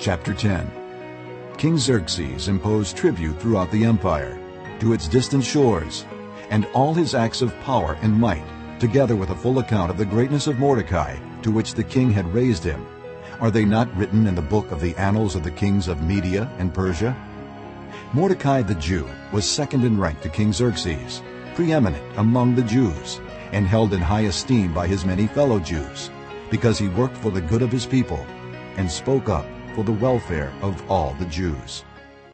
Chapter 10 King Xerxes imposed tribute throughout the empire, to its distant shores, and all his acts of power and might, together with a full account of the greatness of Mordecai, to which the king had raised him. Are they not written in the book of the annals of the kings of Media and Persia? Mordecai the Jew was second in rank to King Xerxes, preeminent among the Jews, and held in high esteem by his many fellow Jews, because he worked for the good of his people and spoke up for the welfare of all the Jews.